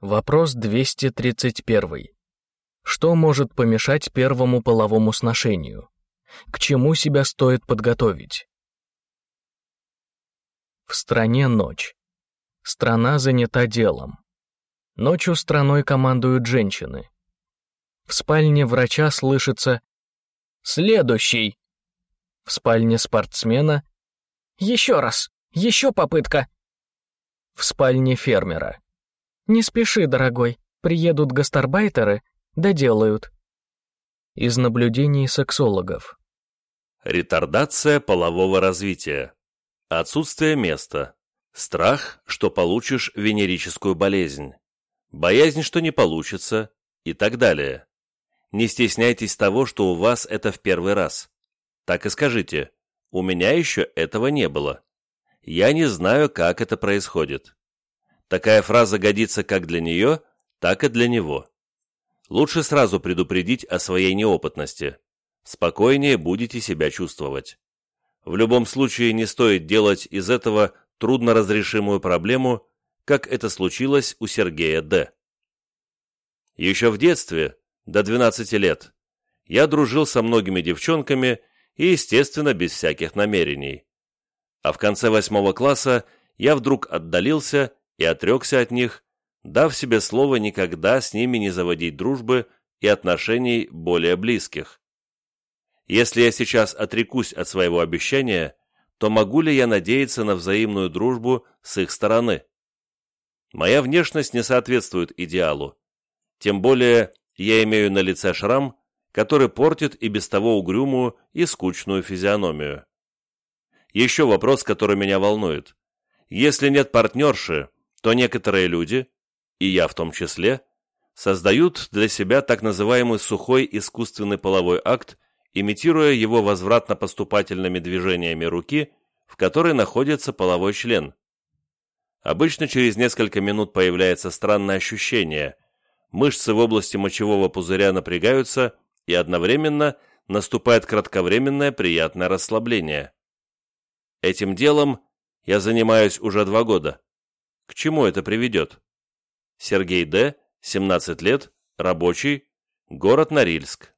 Вопрос 231. Что может помешать первому половому сношению? К чему себя стоит подготовить? В стране ночь. Страна занята делом. Ночью страной командуют женщины. В спальне врача слышится «Следующий!» В спальне спортсмена «Еще раз! Еще попытка!» В спальне фермера «Не спеши, дорогой, приедут гастарбайтеры, доделают». Из наблюдений сексологов. Ретардация полового развития. Отсутствие места. Страх, что получишь венерическую болезнь. Боязнь, что не получится. И так далее. Не стесняйтесь того, что у вас это в первый раз. Так и скажите, у меня еще этого не было. Я не знаю, как это происходит. Такая фраза годится как для нее, так и для него. Лучше сразу предупредить о своей неопытности. Спокойнее будете себя чувствовать. В любом случае не стоит делать из этого трудноразрешимую проблему, как это случилось у Сергея Д. Еще в детстве до 12 лет, я дружил со многими девчонками и, естественно, без всяких намерений. А в конце восьмого класса я вдруг отдалился и отрекся от них, дав себе слово никогда с ними не заводить дружбы и отношений более близких. Если я сейчас отрекусь от своего обещания, то могу ли я надеяться на взаимную дружбу с их стороны? Моя внешность не соответствует идеалу. Тем более я имею на лице шрам, который портит и без того угрюмую и скучную физиономию. Еще вопрос, который меня волнует. Если нет партнерши, то некоторые люди, и я в том числе, создают для себя так называемый сухой искусственный половой акт, имитируя его возвратно-поступательными движениями руки, в которой находится половой член. Обычно через несколько минут появляется странное ощущение – мышцы в области мочевого пузыря напрягаются, и одновременно наступает кратковременное приятное расслабление. Этим делом я занимаюсь уже два года. К чему это приведет? Сергей Д., 17 лет, рабочий, город Норильск.